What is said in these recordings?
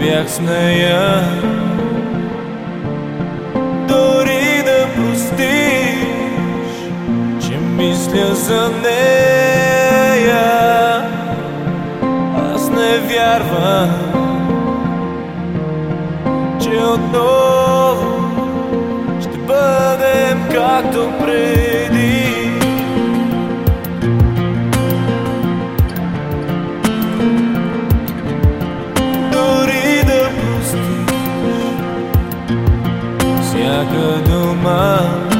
бях с нея. Дори да простиш Че мисля за нея. Аз не вярвам Че отново Ще бъдем както преди duman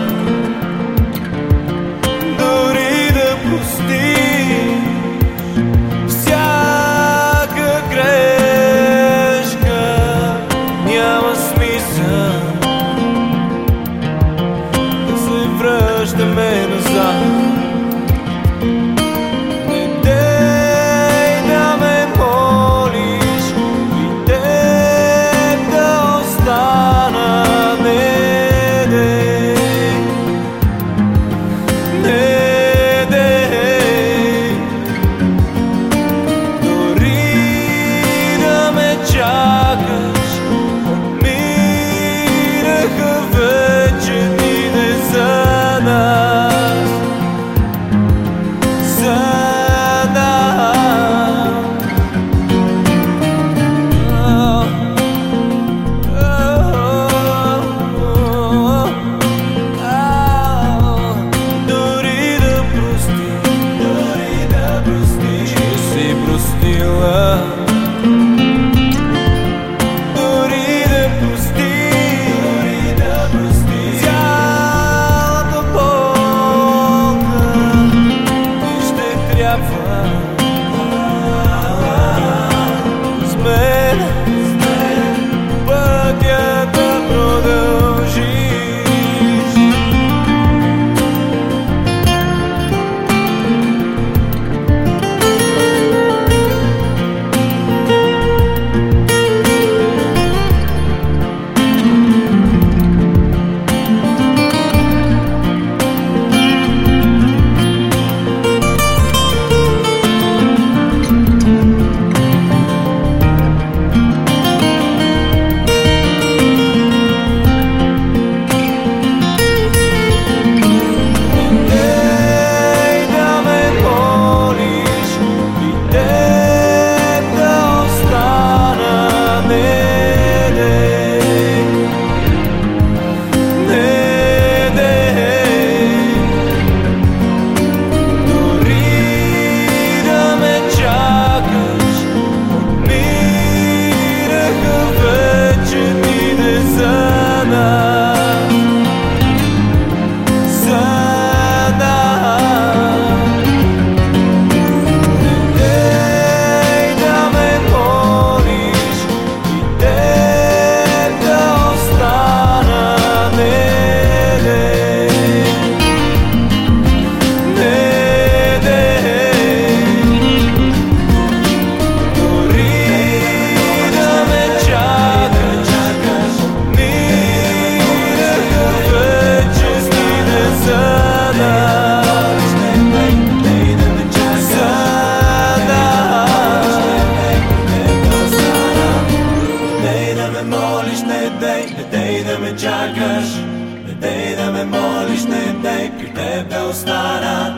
молиш, не дей, при теб да остана.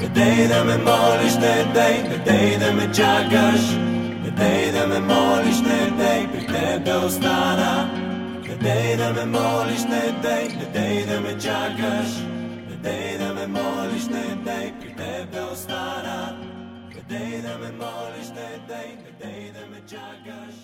Не дей да ме молиш, не дей, не дей да ме чакаш. Не дей да ме молиш, не дей, при теб да остана. Не дей да ме молиш, не дей, не дей да ме чакаш. Не дей да ме молиш, не дей, при теб да остана. Не дей да ме молиш, не дей, не дей да ме чакаш